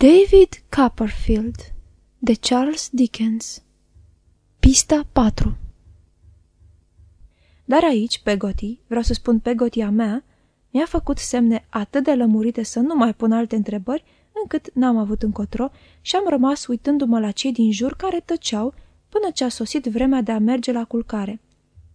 David Copperfield de Charles Dickens Pista 4 Dar aici, Pegoti, vreau să spun Pegotia mea, mi-a făcut semne atât de lămurite să nu mai pun alte întrebări, încât n-am avut încotro și am rămas uitându-mă la cei din jur care tăceau până ce a sosit vremea de a merge la culcare.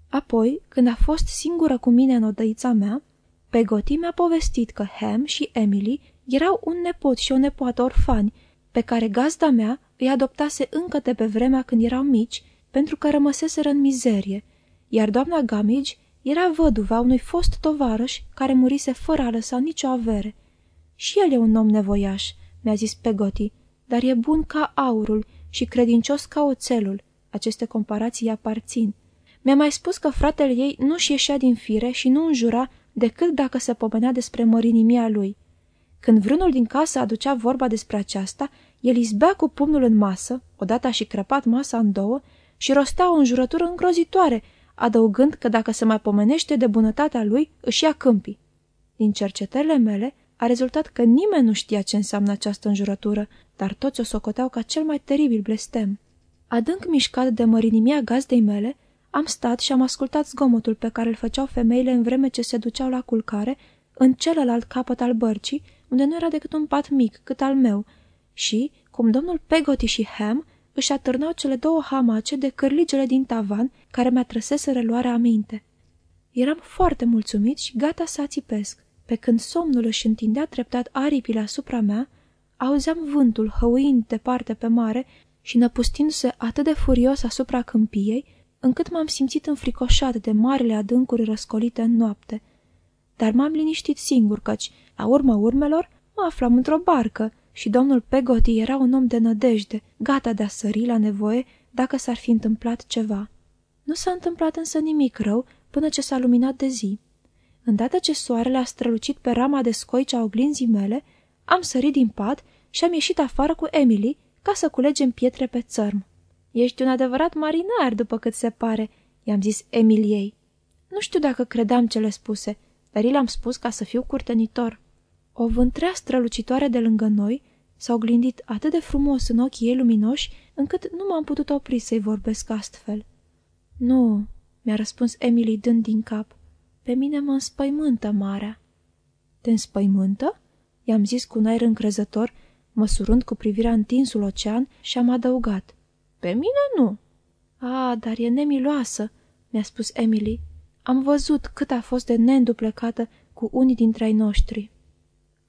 Apoi, când a fost singură cu mine în odăița mea, Pegoti mi-a povestit că Ham și Emily erau un nepot și o nepoată orfani, pe care gazda mea îi adoptase încă de pe vremea când erau mici, pentru că rămăseseră în mizerie, iar doamna Gamage era văduva unui fost tovarăș care murise fără a lăsa nicio avere. Și el e un om nevoiaș, mi-a zis Pegoti, dar e bun ca aurul și credincios ca oțelul. Aceste comparații aparțin. Mi-a mai spus că fratele ei nu-și ieșea din fire și nu înjura decât dacă se pomenea despre mărinimia lui. Când vreunul din casă aducea vorba despre aceasta, el izbea cu pumnul în masă, odată și crăpat masa în două, și rostea o înjurătură îngrozitoare, adăugând că dacă se mai pomenește de bunătatea lui, își ia câmpii. Din cercetările mele a rezultat că nimeni nu știa ce înseamnă această înjurătură, dar toți o socoteau ca cel mai teribil blestem. Adânc mișcat de mărinimia gazdei mele, am stat și am ascultat zgomotul pe care îl făceau femeile în vreme ce se duceau la culcare, în celălalt capăt al bărcii, unde nu era decât un pat mic, cât al meu, și, cum domnul Pegoti și Ham își atârnau cele două hamace de cârligele din tavan care mi-a trăsese reluarea aminte. Eram foarte mulțumit și gata să ațipesc. Pe când somnul își întindea treptat aripile asupra mea, auzeam vântul hăuind departe pe mare și năpustindu-se atât de furios asupra câmpiei, încât m-am simțit înfricoșat de marile adâncuri răscolite în noapte. Dar m-am liniștit singur, căci, la urma urmelor, mă aflam într-o barcă și domnul Pegoti era un om de nădejde, gata de a sări la nevoie dacă s-ar fi întâmplat ceva. Nu s-a întâmplat însă nimic rău până ce s-a luminat de zi. Îndată ce soarele a strălucit pe rama de scoici a oglinzii mele, am sărit din pat și am ieșit afară cu Emily ca să culegem pietre pe țărm. Ești un adevărat marinar, după cât se pare," i-am zis Emiliei. Nu știu dacă credeam cele spuse, dar i l-am spus ca să fiu curtenitor. O vântrea strălucitoare de lângă noi s-a oglindit atât de frumos în ochii ei luminoși, încât nu m-am putut opri să-i vorbesc astfel. Nu, mi-a răspuns Emily dând din cap. Pe mine mă înspăimântă marea. Te înspăimântă? I-am zis cu un aer încrezător, măsurând cu privirea întinsul ocean și am adăugat. Pe mine nu. A, dar e nemiloasă, mi-a spus Emily. Am văzut cât a fost de neînduplecată cu unii dintre ai noștri.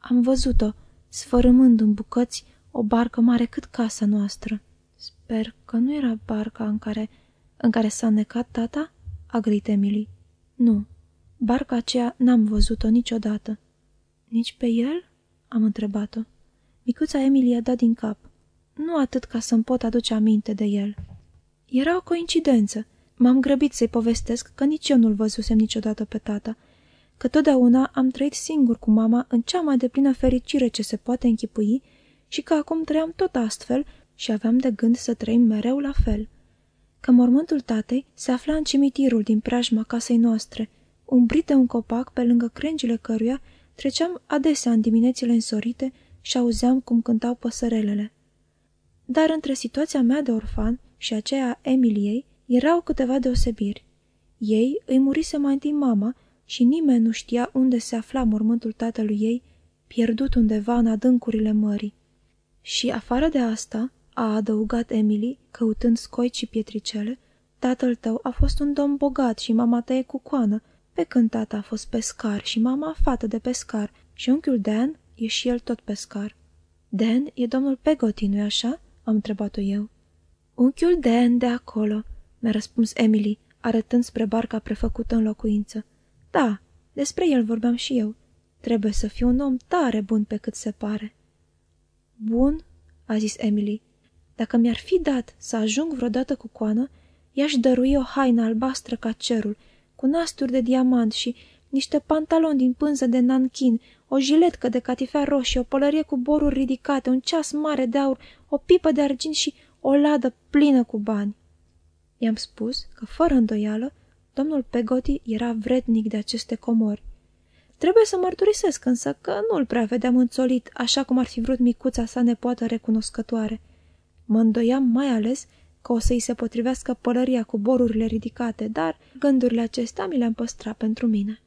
Am văzut-o, sfărâmând în bucăți o barcă mare cât casa noastră. Sper că nu era barca în care, în care s-a necat tata? A grăit Emily. Nu, barca aceea n-am văzut-o niciodată. Nici pe el? Am întrebat-o. Micuța Emily a dat din cap. Nu atât ca să-mi pot aduce aminte de el. Era o coincidență. M-am grăbit să-i povestesc că nici eu nu-l văzusem niciodată pe tata, că totdeauna am trăit singur cu mama în cea mai deplină fericire ce se poate închipui și că acum trăiam tot astfel și aveam de gând să trăim mereu la fel. Că mormântul tatei se afla în cimitirul din preajma casei noastre, umbrit de un copac pe lângă crengile căruia treceam adesea în diminețile însorite și auzeam cum cântau păsărelele. Dar între situația mea de orfan și aceea a Emiliei erau câteva deosebiri. Ei îi murise mai întâi mama și nimeni nu știa unde se afla mormântul tatălui ei, pierdut undeva în adâncurile mării. Și afară de asta, a adăugat Emily, căutând scoici și pietricele, tatăl tău a fost un domn bogat și mama ta e cu coană, pe când tata a fost pescar și mama fată de pescar și unchiul Dan e și el tot pescar. Dan e domnul Pegoti, nu-i așa?" am întrebat-o eu. Unchiul Dan de acolo," mi-a răspuns Emily, arătând spre barca prefăcută în locuință. Da, despre el vorbeam și eu. Trebuie să fiu un om tare bun pe cât se pare. Bun, a zis Emily. Dacă mi-ar fi dat să ajung vreodată cu coană, i-aș dărui o haină albastră ca cerul, cu nasturi de diamant și niște pantaloni din pânză de nanchin, o jiletcă de catifea roșie, o pălărie cu boruri ridicate, un ceas mare de aur, o pipă de argint și o ladă plină cu bani. I-am spus că, fără îndoială, domnul Pegoti era vrednic de aceste comori. Trebuie să mărturisesc însă că nu-l prea vedeam înțolit, așa cum ar fi vrut micuța sa nepoată recunoscătoare. Mă îndoiam mai ales că o să-i se potrivească pălăria cu borurile ridicate, dar gândurile acestea mi le-am păstrat pentru mine.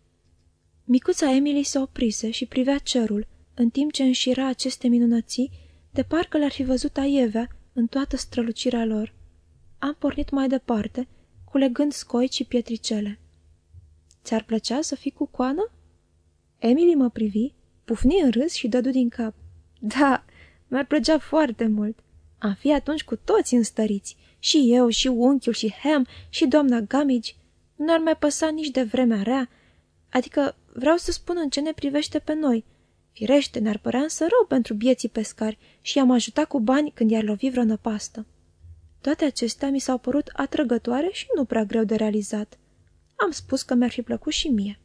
Micuța Emily se oprise și privea cerul, în timp ce înșira aceste minunății, de parcă le-ar fi văzut aievea în toată strălucirea lor. Am pornit mai departe, culegând scoici și pietricele. Ți-ar plăcea să fii cu coană?" Emily mă privi, pufni în râs și dădu din cap. Da, mi-ar plăcea foarte mult. Am fi atunci cu toți înstăriți, și eu, și unchiul, și Ham, și doamna Gamage. Nu ar mai păsa nici de vremea rea. Adică vreau să spun în ce ne privește pe noi. Firește, ne-ar părea însă rău pentru bieții pescari și i-am ajutat cu bani când i-ar lovi vreo năpastă. Toate acestea mi s-au părut atrăgătoare și nu prea greu de realizat. Am spus că mi-ar fi plăcut și mie.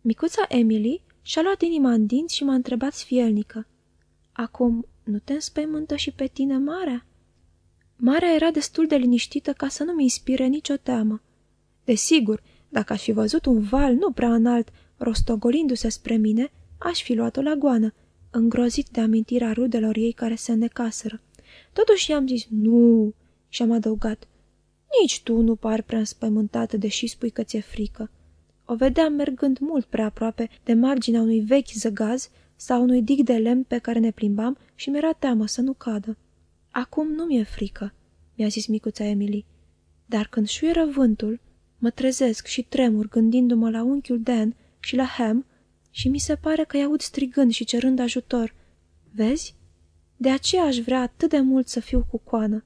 Micuța Emily și-a luat inima în dinți și m-a întrebat sfielnică. Acum, nu te înspăimântă și pe tine marea?" Marea era destul de liniștită ca să nu-mi inspire nicio teamă. Desigur, dacă aș fi văzut un val nu prea înalt, rostogolindu-se spre mine, aș fi luat-o la goană, îngrozit de amintirea rudelor ei care se înnecaseră. Totuși i-am zis nu și am adăugat. Nici tu nu par prea înspăimântată, deși spui că ți-e frică. O vedeam mergând mult prea aproape de marginea unui vechi zăgaz sau unui dig de lemn pe care ne plimbam și mi-era teamă să nu cadă. Acum nu mi-e frică, mi-a zis micuța Emily, dar când șuieră vântul, mă trezesc și tremur gândindu-mă la unchiul Dan și la Ham și mi se pare că i-aud strigând și cerând ajutor. Vezi? De aceea aș vrea atât de mult să fiu cu coană.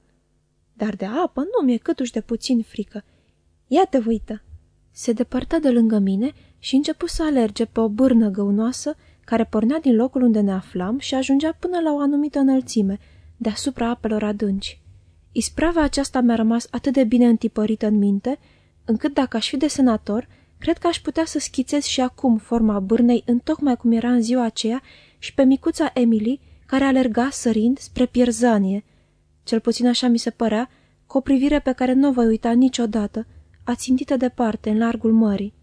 Dar de apă nu mi-e câtuși de puțin frică. Ia te uită! Se depărtă de lângă mine și începu să alerge pe o bârnă găunoasă care pornea din locul unde ne aflam și ajungea până la o anumită înălțime, deasupra apelor adânci. Isprava aceasta mi-a rămas atât de bine întipărită în minte, încât dacă aș fi de senator, cred că aș putea să schițez și acum forma bârnei în tocmai cum era în ziua aceea și pe micuța Emily, care alerga sărind spre pierzanie. Cel puțin așa mi se părea, cu o privire pe care nu o voi uita niciodată, ațintită departe, în largul mării.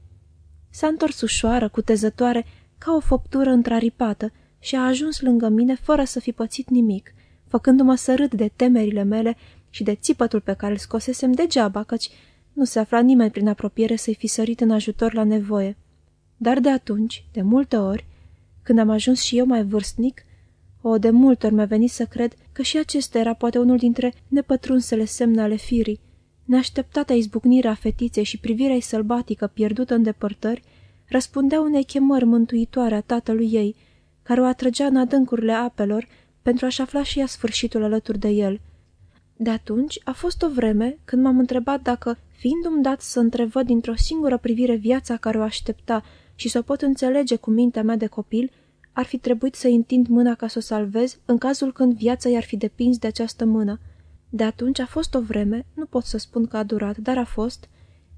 S-a întors ușoară, cutezătoare, ca o făptură întraripată și a ajuns lângă mine fără să fi pățit nimic, făcându-mă să râd de temerile mele și de țipătul pe care îl scosesem degeaba, căci nu se afla nimeni prin apropiere să-i fi sărit în ajutor la nevoie. Dar de atunci, de multe ori, când am ajuns și eu mai vârstnic, o, de multe ori mi-a venit să cred că și acesta era poate unul dintre nepătrunsele semne ale firii, neașteptata izbucnire a fetiței și privirea ei sălbatică pierdută în depărtări, răspundea unei chemări mântuitoare a tatălui ei, care o atrăgea în adâncurile apelor pentru a-și afla și ea sfârșitul alături de el. De atunci a fost o vreme când m-am întrebat dacă, fiindu-mi dat să întrevăd dintr-o singură privire viața care o aștepta și să o pot înțelege cu mintea mea de copil, ar fi trebuit să întind mâna ca să o salvez în cazul când viața i-ar fi depins de această mână. De atunci a fost o vreme, nu pot să spun că a durat, dar a fost,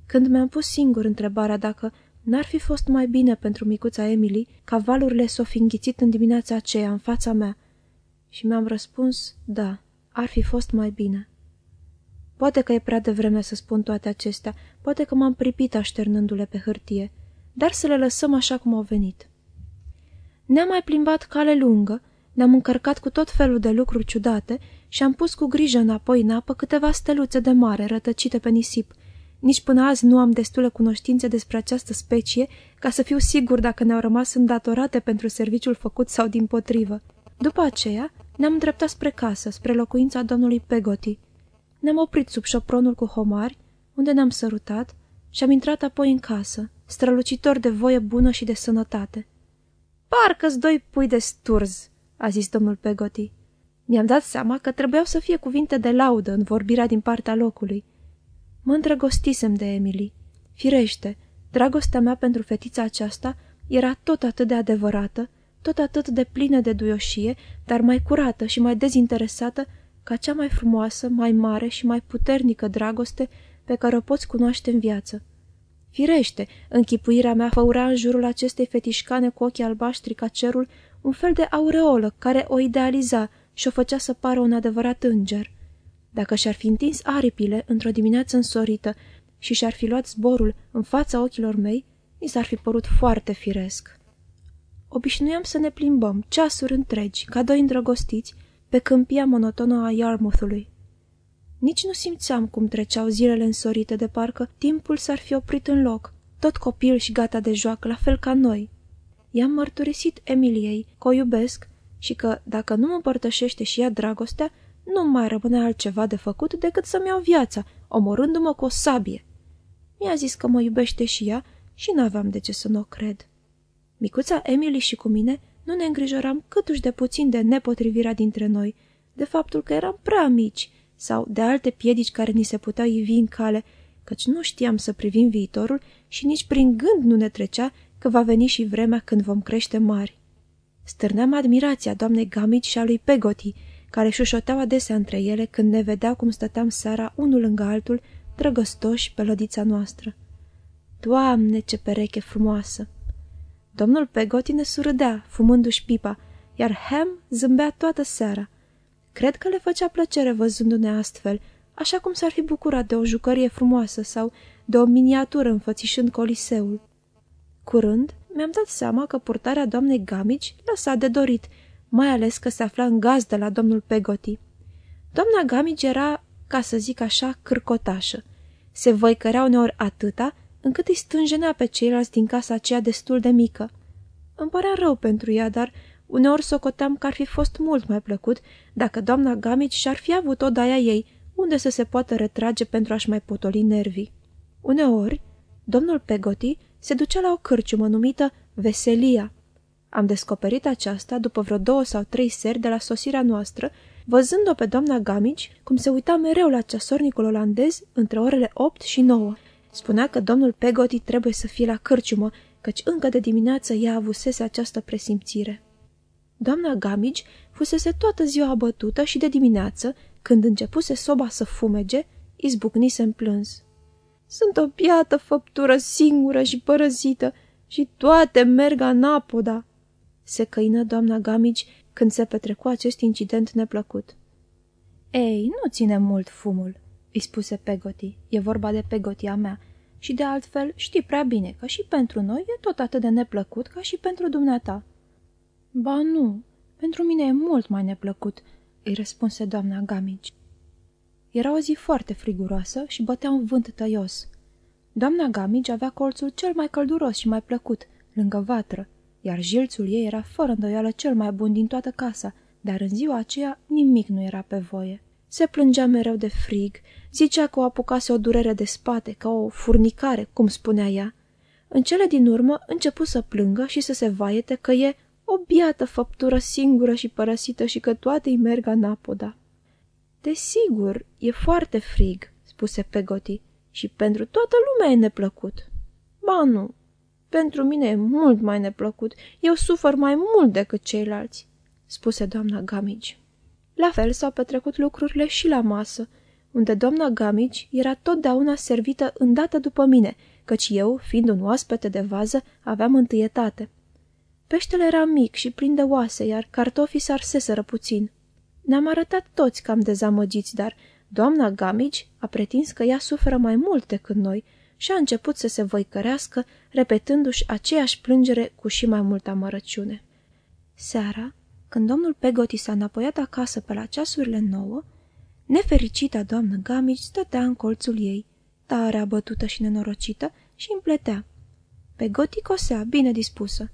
când mi-am pus singur întrebarea dacă n-ar fi fost mai bine pentru micuța Emily ca valurile s-o fi înghițit în dimineața aceea în fața mea. Și mi-am răspuns, da, ar fi fost mai bine. Poate că e prea devreme să spun toate acestea, poate că m-am pripit așternându-le pe hârtie, dar să le lăsăm așa cum au venit. Ne-am mai plimbat cale lungă, ne-am încărcat cu tot felul de lucruri ciudate și am pus cu grijă înapoi în apă câteva steluțe de mare rătăcite pe nisip. Nici până azi nu am destule cunoștințe despre această specie ca să fiu sigur dacă ne-au rămas îndatorate pentru serviciul făcut sau din potrivă. După aceea, ne-am îndreptat spre casă, spre locuința domnului Pegoti. Ne-am oprit sub șopronul cu homari, unde ne-am sărutat și am intrat apoi în casă, strălucitor de voie bună și de sănătate. Parcă-s doi pui de sturz, a zis domnul Pegoti. Mi-am dat seama că trebuiau să fie cuvinte de laudă în vorbirea din partea locului. Mă îndrăgostisem de Emily. Firește, dragostea mea pentru fetița aceasta era tot atât de adevărată, tot atât de plină de duioșie, dar mai curată și mai dezinteresată ca cea mai frumoasă, mai mare și mai puternică dragoste pe care o poți cunoaște în viață. Firește, închipuirea mea făura în jurul acestei fetișcane cu ochii albaștri ca cerul un fel de aureolă care o idealiza și o făcea să pară un adevărat înger. Dacă și-ar fi întins aripile într-o dimineață însorită și și-ar fi luat zborul în fața ochilor mei, mi s-ar fi părut foarte firesc. obișnuiam să ne plimbăm ceasuri întregi, ca doi îndrăgostiți, pe câmpia monotonă a Yarmouthului. Nici nu simțeam cum treceau zilele însorite de parcă timpul s-ar fi oprit în loc, tot copil și gata de joacă, la fel ca noi. I-am mărturisit Emiliei că o iubesc și că, dacă nu mă împărtășește și ea dragostea, nu mai rămâne altceva de făcut decât să-mi iau viața, omorându-mă cu o sabie. Mi-a zis că mă iubește și ea și n-aveam de ce să nu o cred. Micuța Emily și cu mine nu ne îngrijoram câtuși de puțin de nepotrivirea dintre noi, de faptul că eram prea mici sau de alte piedici care ni se puteau ivi în cale, căci nu știam să privim viitorul și nici prin gând nu ne trecea că va veni și vremea când vom crește mari. Stârneam admirația doamnei Gamici și a lui Pegoti, care șușoteau adesea între ele când ne vedeau cum stăteam seara unul lângă altul, drăgăstoși pe lădița noastră. Doamne, ce pereche frumoasă! Domnul Pegoti ne surâdea, fumându-și pipa, iar Ham zâmbea toată seara. Cred că le făcea plăcere văzându-ne astfel, așa cum s-ar fi bucurat de o jucărie frumoasă sau de o miniatură înfățișând coliseul. Curând, mi-am dat seama că purtarea doamnei Gamici lăsa de dorit, mai ales că se afla în gazdă la domnul Pegoti. Doamna Gamici era, ca să zic așa, cârcotașă. Se văicărea uneori atâta, încât îi stânjenea pe ceilalți din casa aceea destul de mică. Îmi părea rău pentru ea, dar uneori socoteam că ar fi fost mult mai plăcut dacă doamna Gamici și-ar fi avut o daia ei, unde să se poată retrage pentru a-și mai potoli nervii. Uneori, domnul Pegoti se ducea la o cârciumă numită Veselia. Am descoperit aceasta după vreo două sau trei seri de la sosirea noastră, văzând-o pe doamna Gamici cum se uita mereu la ceasornicul olandez între orele 8 și 9. Spunea că domnul Pegoti trebuie să fie la cârciumă, căci încă de dimineață ea avusese această presimțire. Doamna Gamici fusese toată ziua abătută și de dimineață, când începuse soba să fumege, izbucnise în plâns. Sunt o piată făptură singură și părăzită și toate merg anapoda, se căină doamna Gamici când se petrecu acest incident neplăcut. Ei, nu ține mult fumul, îi spuse Pegoti. E vorba de Pegotia mea. Și de altfel știi prea bine că și pentru noi e tot atât de neplăcut ca și pentru dumneata. Ba nu, pentru mine e mult mai neplăcut, îi răspunse doamna Gamici. Era o zi foarte friguroasă și bătea un vânt tăios. Doamna Gamici avea colțul cel mai călduros și mai plăcut, lângă vatră, iar jilțul ei era fără îndoială cel mai bun din toată casa, dar în ziua aceea nimic nu era pe voie. Se plângea mereu de frig, zicea că o apucase o durere de spate, ca o furnicare, cum spunea ea. În cele din urmă începu să plângă și să se vaiete că e o biată făptură singură și părăsită și că toate îi merg anapoda. Desigur, e foarte frig, spuse Pegoti, și pentru toată lumea e neplăcut. Ba nu, pentru mine e mult mai neplăcut, eu sufăr mai mult decât ceilalți, spuse doamna Gamici. La fel s-au petrecut lucrurile și la masă, unde doamna Gamici era totdeauna servită îndată după mine, căci eu, fiind un oaspete de vază, aveam întâietate. Peștele era mic și plin de oase, iar cartofii s-arseseră puțin. Ne-am arătat toți cam dezamăgiți, dar doamna Gamici a pretins că ea suferă mai mult decât noi și a început să se voicărească, repetându-și aceeași plângere cu și mai multă amărăciune. Seara, când domnul Pegoti s-a înapoiat acasă pe la ceasurile nouă, nefericita doamnă Gamici stătea în colțul ei, tare abătută și nenorocită, și împletea. Pegoti cosea, bine dispusă.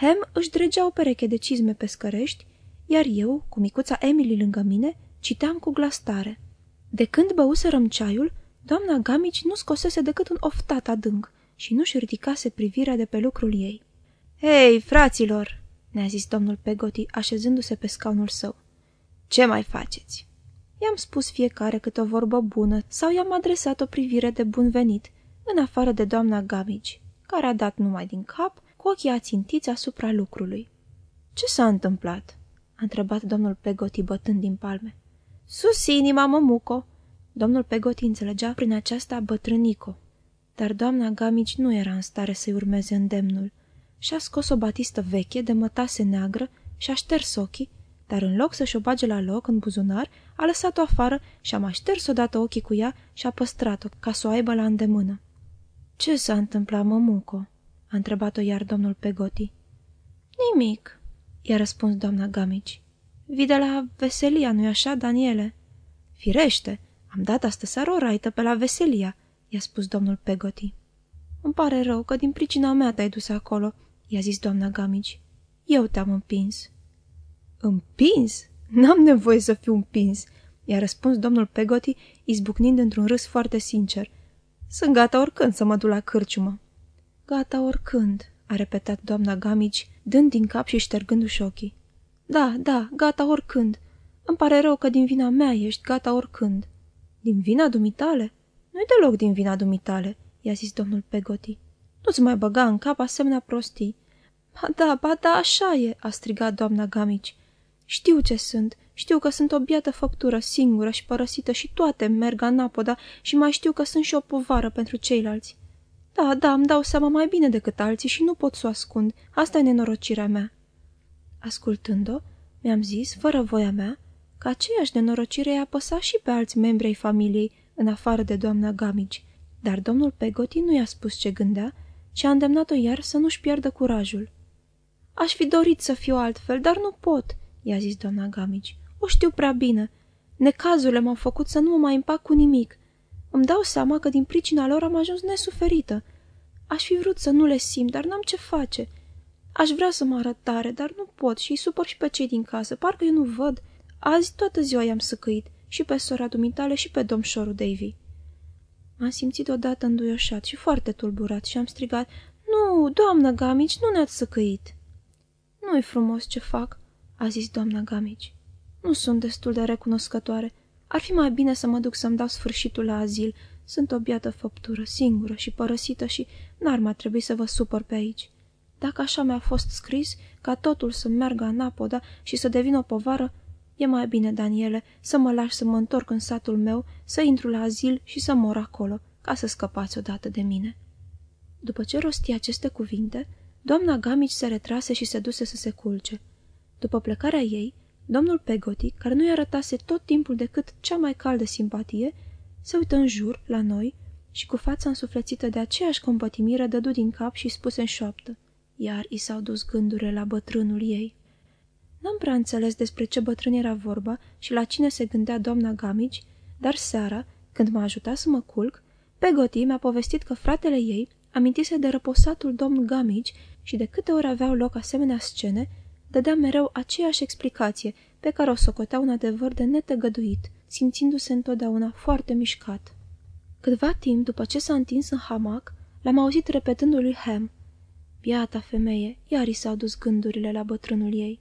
Hem își dregea o pereche de cizme pe scărești, iar eu, cu micuța Emily lângă mine, citeam cu glas tare. De când băuserăm ceaiul, doamna Gamici nu scosese decât un oftat adânc și nu-și ridicase privirea de pe lucrul ei. Hei, fraților!" ne-a zis domnul Pegoti, așezându-se pe scaunul său. Ce mai faceți?" I-am spus fiecare câte o vorbă bună sau i-am adresat o privire de bun venit, în afară de doamna Gamici, care a dat numai din cap, cu ochii ațintiți asupra lucrului. Ce s-a întâmplat?" a întrebat domnul Pegoti bătând din palme. Sus inima, mămuco!" Domnul Pegoti înțelegea prin aceasta bătrânico, dar doamna Gamici nu era în stare să-i urmeze îndemnul și-a scos o batistă veche de mătase neagră și-a șters ochii, dar în loc să-și o bage la loc în buzunar, a lăsat-o afară și a mai șters odată ochii cu ea și a păstrat-o ca să o aibă la îndemână. Ce s-a întâmplat, mămuco?" A întrebat-o iar domnul Pegoti. Nimic, i-a răspuns doamna Gamici. Vii de la Veselia, nu-i așa, Daniele?" Firește, am dat astă seară o raită pe la Veselia," i-a spus domnul Pegoti. Îmi pare rău că din pricina mea te-ai dus acolo," i-a zis doamna Gamici. Eu te-am împins." Împins? N-am nevoie să fiu împins," i-a răspuns domnul Pegoti, izbucnind într-un râs foarte sincer. Sunt gata oricând să mă duc la cârciumă." Gata oricând," a repetat doamna Gamici, dând din cap și ștergându-și ochii. Da, da, gata oricând. Îmi pare rău că din vina mea ești gata oricând." Din vina dumitale?" Nu-i deloc din vina dumitale," i-a zis domnul Pegoti. Nu-ți mai băga în cap asemenea prostii." Ba da, ba da, așa e," a strigat doamna Gamici. Știu ce sunt, știu că sunt o biată făptură singură și părăsită și toate merg anapoda și mai știu că sunt și o povară pentru ceilalți. Da, da, îmi dau seama mai bine decât alții și nu pot să o ascund. Asta e nenorocirea mea." Ascultând-o, mi-am zis, fără voia mea, că aceeași nenorocire i-a apăsat și pe alți membri ai familiei, în afară de doamna Gamici, dar domnul Pegoti nu i-a spus ce gândea, ci a îndemnat-o iar să nu-și pierdă curajul. Aș fi dorit să fiu altfel, dar nu pot," i-a zis doamna Gamici. O știu prea bine. Necazurile m-au făcut să nu mă mai împac cu nimic. Îmi dau seama că din pricina lor am ajuns nesuferită. Aș fi vrut să nu le simt, dar n-am ce face. Aș vrea să mă arăt tare, dar nu pot și îi supăr și pe cei din casă. Parcă eu nu văd. Azi toată ziua i-am săcăit, și pe sora dumitale și pe domșorul Davy. M-am simțit odată înduioșat și foarte tulburat și am strigat, Nu, doamnă Gamici, nu ne-ați săcăit." Nu-i frumos ce fac," a zis doamna Gamici. Nu sunt destul de recunoscătoare. Ar fi mai bine să mă duc să-mi dau sfârșitul la azil. Sunt o biată făptură, singură și părăsită și n-ar mai trebui să vă supăr pe aici. Dacă așa mi-a fost scris, ca totul să meargă anapoda și să devin o povară, e mai bine, Daniele, să mă lași să mă întorc în satul meu, să intru la azil și să mor acolo, ca să scăpați odată de mine. După ce rosti aceste cuvinte, doamna Gamici se retrase și se duse să se culce. După plecarea ei, domnul Pegoti, care nu-i arătase tot timpul decât cea mai caldă simpatie, se uită în jur, la noi, și cu fața însuflețită de aceeași compătimire dădu din cap și spuse în șoaptă iar i s-au dus gândurile la bătrânul ei. N-am prea înțeles despre ce bătrân era vorba și la cine se gândea doamna Gamici, dar seara, când m-a ajutat să mă culc, Pegoti mi-a povestit că fratele ei amintise de răposatul domn Gamici și de câte ori aveau loc asemenea scene, dădea mereu aceeași explicație pe care o socotea un adevăr de netăgăduit, simțindu-se întotdeauna foarte mișcat. Câtva timp după ce s-a întins în hamac, l-am auzit repetându-lui Ham, Biata femeie, iar i s-au dus gândurile la bătrânul ei.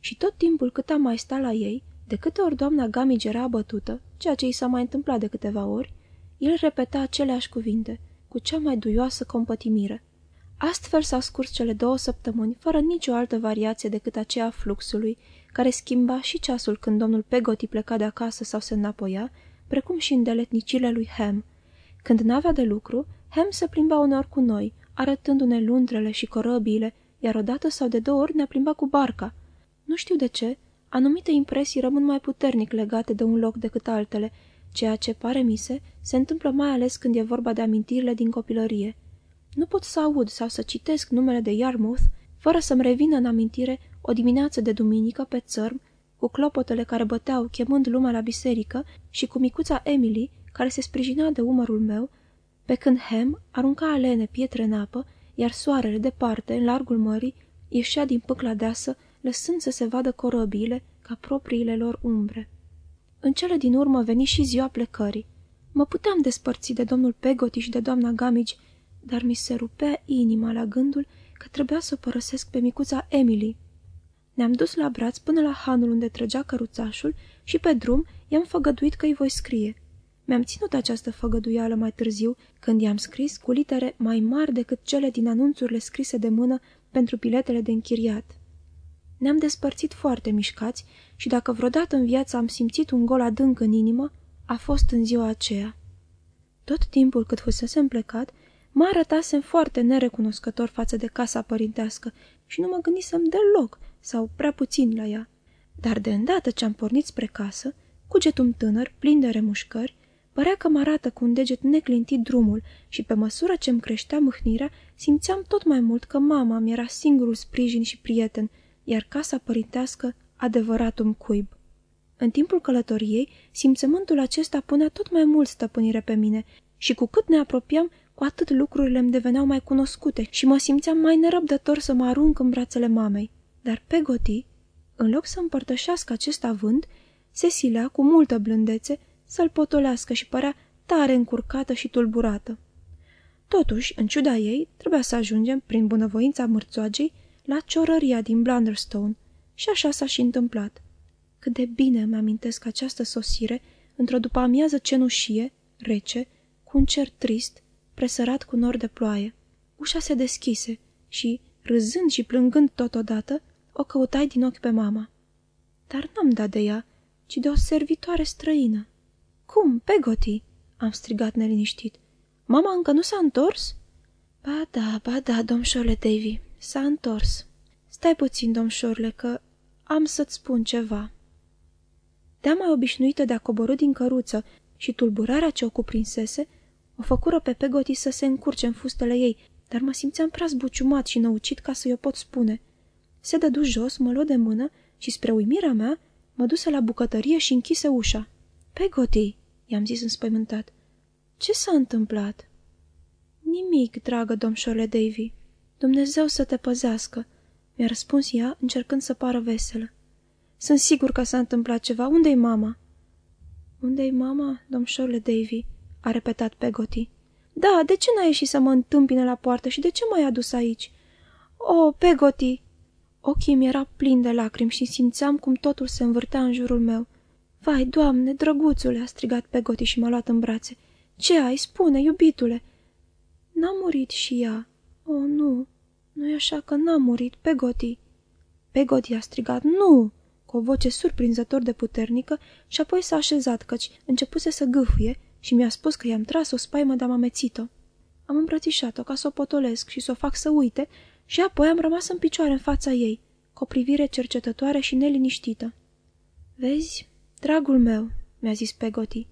Și tot timpul cât am mai stat la ei, de câte ori doamna Gamige era abătută, ceea ce i s-a mai întâmplat de câteva ori, el repeta aceleași cuvinte, cu cea mai duioasă compătimire. Astfel s-au scurs cele două săptămâni, fără nicio altă variație decât aceea fluxului, care schimba și ceasul când domnul Pegoti pleca de acasă sau se înapoia, precum și îndeletnicile lui Ham. Când n-avea de lucru, Ham se plimba uneori cu noi, arătându-ne lundrele și corăbiile, iar odată sau de două ori ne-a plimbat cu barca. Nu știu de ce, anumite impresii rămân mai puternic legate de un loc decât altele, ceea ce, pare mise, se întâmplă mai ales când e vorba de amintirile din copilărie. Nu pot să aud sau să citesc numele de Yarmouth fără să-mi revină în amintire o dimineață de duminică pe țărm, cu clopotele care băteau chemând lumea la biserică și cu micuța Emily, care se sprijina de umărul meu, pe când Hem arunca alene pietre în apă, iar soarele, departe, în largul mării, ieșea din pâcla deasă, lăsând să se vadă corăbiile ca propriile lor umbre. În cele din urmă veni și ziua plecării. Mă puteam despărți de domnul Pegotiș și de doamna Gamici, dar mi se rupea inima la gândul că trebuia să o părăsesc pe micuța Emily. Ne-am dus la braț până la hanul unde trăgea căruțașul și pe drum i-am făgăduit că îi voi scrie. Mi-am ținut această făgăduială mai târziu, când i-am scris cu litere mai mari decât cele din anunțurile scrise de mână pentru biletele de închiriat. Ne-am despărțit foarte mișcați și dacă vreodată în viață am simțit un gol adânc în inimă, a fost în ziua aceea. Tot timpul cât fusesem plecat, mă arătasem foarte nerecunoscător față de casa părintească și nu mă gândisem deloc sau prea puțin la ea. Dar de îndată ce am pornit spre casă, cugetul tânăr, plin de remușcări, Părea că mă arată cu un deget neclintit drumul și pe măsură ce îmi creștea mâhnirea, simțeam tot mai mult că mama mi era singurul sprijin și prieten, iar casa părintească adevăratul cuib. În timpul călătoriei, simțământul acesta punea tot mai mult stăpânire pe mine și cu cât ne apropiam, cu atât lucrurile îmi deveneau mai cunoscute și mă simțeam mai nerăbdător să mă arunc în brațele mamei. Dar pe Goti, în loc să împărtășească acest avânt, se silea cu multă blândețe să-l potolească și părea tare încurcată și tulburată. Totuși, în ciuda ei, trebuia să ajungem, prin bunăvoința mărțoagei, la ciorăria din Blunderstone și așa s-a și întâmplat. Cât de bine îmi amintesc această sosire într-o după-amiază cenușie, rece, cu un cer trist, presărat cu nor de ploaie. Ușa se deschise și, râzând și plângând totodată, o căutai din ochi pe mama. Dar n-am dat de ea, ci de o servitoare străină. Cum, Pegoti?" am strigat neliniștit. Mama încă nu s-a întors?" Ba da, ba da, domșorle Davy, s-a întors. Stai puțin, domșorle, că am să-ți spun ceva." De-a mai obișnuită de a coborâ din căruță și tulburarea ce o cuprinsese, o făcură pe Pegoti să se încurce în fustele ei, dar mă simțeam prea zbuciumat și năucit ca să-i o pot spune. Se dădu jos, mă luă de mână și, spre uimirea mea, mă duse la bucătărie și închise ușa. Pegoti, i-am zis înspăimântat. Ce s-a întâmplat? Nimic, dragă domșole Davy. Dumnezeu să te păzească, mi-a răspuns ea, încercând să pară veselă. Sunt sigur că s-a întâmplat ceva. Unde-i mama? Unde-i mama, domșorle Davy? A repetat Pegoti. Da, de ce n-ai ieșit să mă întâmpine la poartă și de ce m-ai adus aici? O, Pegoti! Ochii mi erau plini de lacrimi și simțeam cum totul se învârtea în jurul meu. Vai, doamne, drăguțule!" a strigat Pegoti și m-a luat în brațe. Ce ai? Spune, iubitule!" N-a murit și ea. O, nu, nu-i așa că n-a murit, Pegoti!" Pegoti a strigat, nu!" cu o voce surprinzător de puternică și apoi s-a așezat, căci începuse să gâfâie și mi-a spus că i-am tras o spaimă de-am amețit-o. Am îmbrățișat-o ca să o potolesc și să o fac să uite și apoi am rămas în picioare în fața ei, cu o privire cercetătoare și neliniștită. Vezi, dragul meu, mi-a zis Pegoti,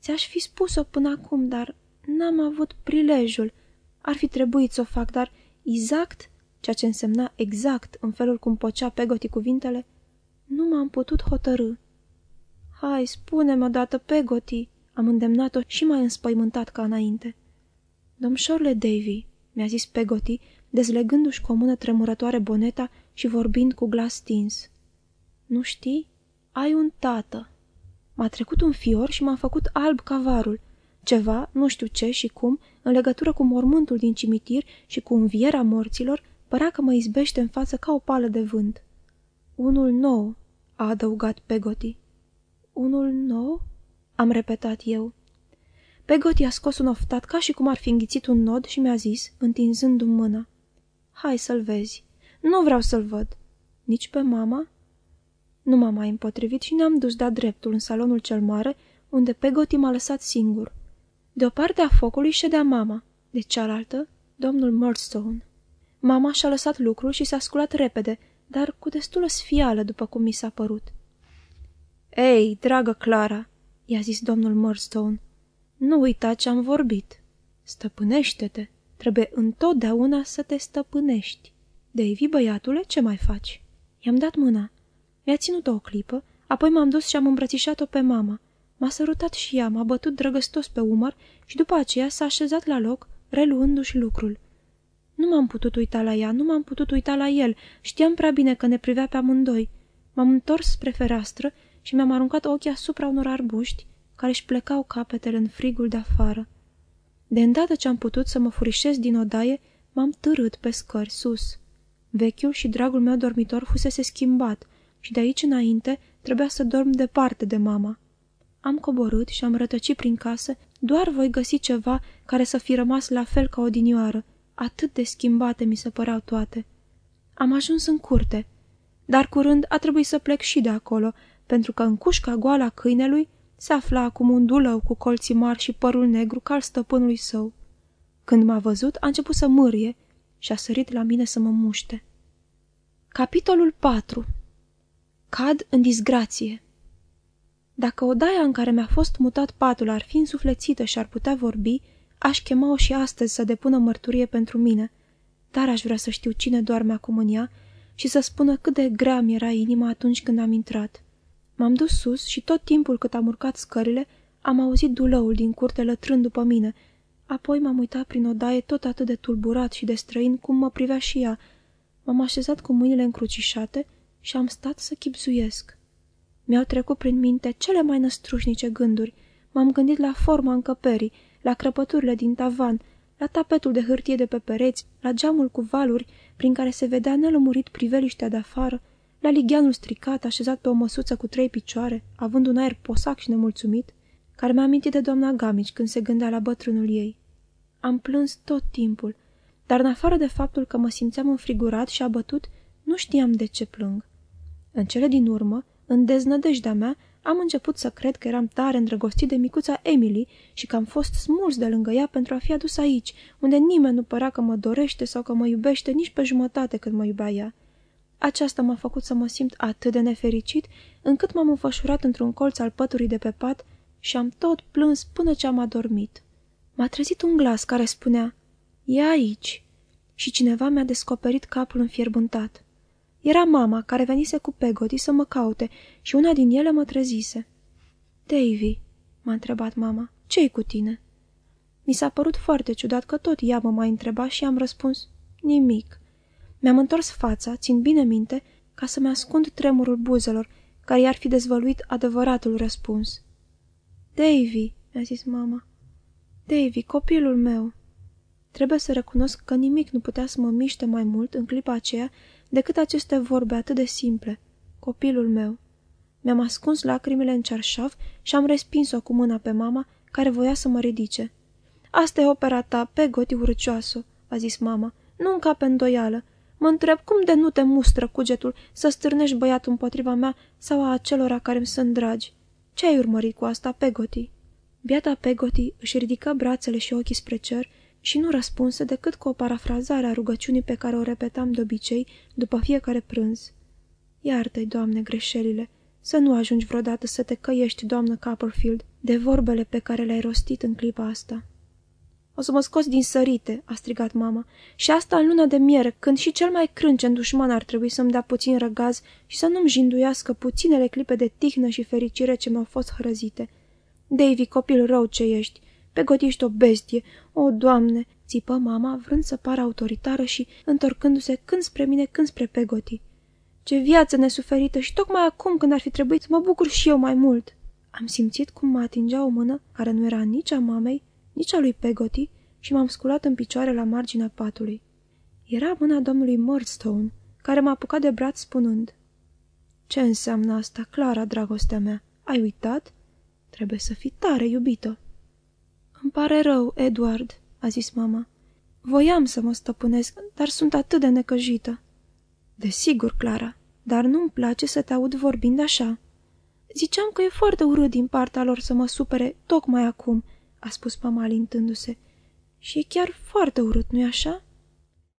ți-aș fi spus-o până acum, dar n-am avut prilejul. Ar fi trebuit să o fac, dar exact, ceea ce însemna exact în felul cum pocea Pegoti cuvintele, nu m-am putut hotărâ. Hai, spune-mi odată, Pegoti, am îndemnat-o și mai înspăimântat ca înainte. Domșorle Davy, mi-a zis Pegoti, dezlegându-și cu o mână tremurătoare boneta și vorbind cu glas stins. Nu știi? Ai un tată. M-a trecut un fior și m-a făcut alb ca varul. Ceva, nu știu ce și cum, în legătură cu mormântul din cimitir și cu învierea morților, părea că mă izbește în față ca o pală de vânt. Unul nou, a adăugat Pegoti. Unul nou? Am repetat eu. Pegoti a scos un oftat ca și cum ar fi înghițit un nod și mi-a zis, întinzându-mi mâna. Hai să-l vezi. Nu vreau să-l văd. Nici pe mama? Nu m-am mai împotrivit și ne-am dus de-a dreptul în salonul cel mare, unde Pegoti m-a lăsat singur. De o parte a focului ședea mama, de cealaltă, domnul Murdstone. Mama și-a lăsat lucrul și s-a sculat repede, dar cu destulă sfială, după cum mi s-a părut. Ei, dragă Clara, i-a zis domnul Murdstone, nu uita ce am vorbit. Stăpânește-te, trebuie întotdeauna să te stăpânești. Davy, băiatule, ce mai faci? I-am dat mâna. Mi-a ținut o clipă, apoi m-am dus și am îmbrățișat-o pe mama. M-a sărutat și ea, m-a bătut drăgăstos pe umăr și după aceea s-a așezat la loc, reluându-și lucrul. Nu m-am putut uita la ea, nu m-am putut uita la el. Știam prea bine că ne privea pe amândoi. M-am întors spre fereastră și mi-am aruncat ochii asupra unor arbuști care își plecau capetele în frigul de afară. De îndată ce am putut să mă furișez din odaie, m-am târât pe scări sus. Vechiul și dragul meu dormitor fusese schimbat și de aici înainte trebuia să dorm departe de mama. Am coborât și am rătăcit prin casă, doar voi găsi ceva care să fi rămas la fel ca odinioară, atât de schimbate mi se păreau toate. Am ajuns în curte, dar curând a trebuit să plec și de acolo, pentru că în cușca goală a câinelui se afla acum un dulău cu colții mari și părul negru ca al stăpânului său. Când m-a văzut, a început să mârie și a sărit la mine să mă muște. Capitolul 4 Cad în disgrație Dacă odaia în care mi-a fost mutat patul ar fi însuflețită și ar putea vorbi, aș chema-o și astăzi să depună mărturie pentru mine. Dar aș vrea să știu cine doarme acum în ea și să spună cât de grea mi era inima atunci când am intrat. M-am dus sus și tot timpul cât am urcat scările, am auzit dulăul din curte lătrând după mine. Apoi m-am uitat prin odaie tot atât de tulburat și de străin cum mă privea și ea. M-am așezat cu mâinile încrucișate și am stat să chipzuiesc. Mi-au trecut prin minte cele mai năstrușnice gânduri. M-am gândit la forma încăperii, la crăpăturile din tavan, la tapetul de hârtie de pe pereți, la geamul cu valuri prin care se vedea nelămurit priveliștea de afară, la ligheanul stricat așezat pe o măsuță cu trei picioare, având un aer posac și nemulțumit, care mi-a amintit de doamna Gamici când se gândea la bătrânul ei. Am plâns tot timpul, dar în afară de faptul că mă simțeam înfrigurat și abătut, nu știam de ce plâng. În cele din urmă, în deznădejdea mea, am început să cred că eram tare îndrăgostit de micuța Emily și că am fost smuls de lângă ea pentru a fi adus aici, unde nimeni nu părea că mă dorește sau că mă iubește nici pe jumătate cât mă iubea ea. Aceasta m-a făcut să mă simt atât de nefericit, încât m-am înfășurat într-un colț al păturii de pe pat și am tot plâns până ce am adormit. M-a trezit un glas care spunea, E aici!" și cineva mi-a descoperit capul înfierbântat. Era mama, care venise cu Pegoti să mă caute și una din ele mă trezise. Davy, m-a întrebat mama, ce-i cu tine? Mi s-a părut foarte ciudat că tot ea mă mai întreba și am răspuns, nimic. Mi-am întors fața, țin bine minte, ca să-mi ascund tremurul buzelor, care i-ar fi dezvăluit adevăratul răspuns. Davy, mi-a zis mama. Davy, copilul meu. Trebuie să recunosc că nimic nu putea să mă miște mai mult în clipa aceea decât aceste vorbe atât de simple. Copilul meu. Mi-am ascuns lacrimile în cerșaf și am respins-o cu mâna pe mama, care voia să mă ridice. Asta e opera ta, pe goti urcioasă, a zis mama. Nu încape îndoială. Mă întreb cum de nu te mustră cugetul să stârnești băiatul împotriva mea sau a acelora care îmi sunt dragi. Ce ai urmărit cu asta, Pegoti? Biata Pegoti își ridică brațele și ochii spre cer și nu răspunse decât cu o parafrazare a rugăciunii pe care o repetam de obicei după fiecare prânz. Iartă-i, Doamne, greșelile, să nu ajungi vreodată să te căiești, doamnă Copperfield, de vorbele pe care le-ai rostit în clipa asta. O să mă scos din sărite, a strigat mama, și asta în luna de miere, când și cel mai crâncen dușman ar trebui să-mi dea puțin răgaz și să nu-mi jinduiască puținele clipe de tihnă și fericire ce mi-au fost hrăzite. Davy, copil rău ce ești, pe ești o bestie, o, Doamne!" țipă mama, vrând să pară autoritară și întorcându-se când spre mine, când spre Pegoti. Ce viață nesuferită și tocmai acum când ar fi trebuit să mă bucur și eu mai mult!" Am simțit cum mă atingea o mână care nu era nici a mamei, nici a lui Pegoti și m-am sculat în picioare la marginea patului. Era mâna domnului Murdstone, care m-a apucat de braț spunând Ce înseamnă asta, Clara, dragostea mea? Ai uitat? Trebuie să fii tare iubită." Îmi pare rău, Edward," a zis mama. Voiam să mă stăpânesc, dar sunt atât de necăjită." Desigur, Clara, dar nu-mi place să te aud vorbind așa." Ziceam că e foarte urât din partea lor să mă supere tocmai acum," a spus mama alintându-se. Și e chiar foarte urât, nu-i așa?"